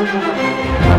Música